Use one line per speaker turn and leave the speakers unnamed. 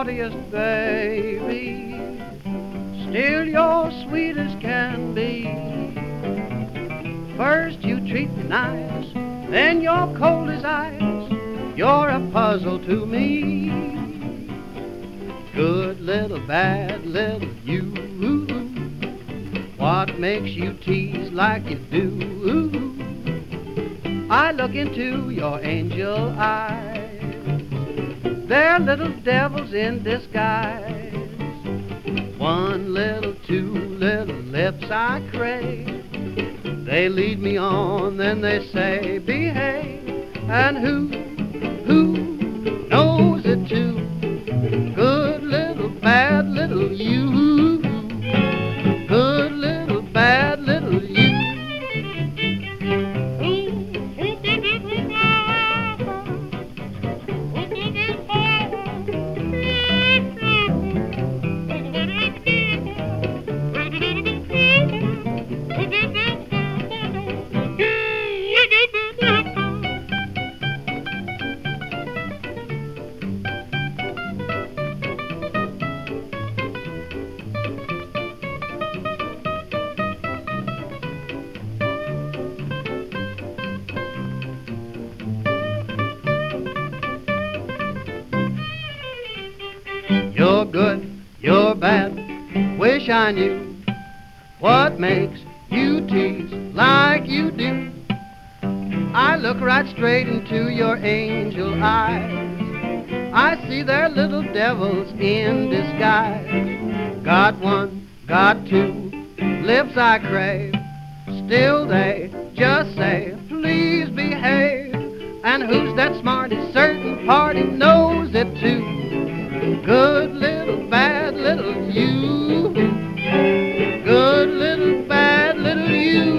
naughtiest baby, still you're sweet as can be. First you treat me nice, then you're cold as ice. You're a puzzle to me. Good little bad little you. What makes you tease like you do? I look into your angel eyes. They're little devils in disguise. One little, two little lips I crave. They lead me on, then they say, behave. And who, You're good, you're bad. Wish I knew what makes you tease like you do. I look right straight into your angel eyes. I see their little devils in disguise. Got one, got two, lips I crave. Still they just say, please behave. And who's that smarty? Certain party knows it too. Good little, bad little you. Good little, bad little you.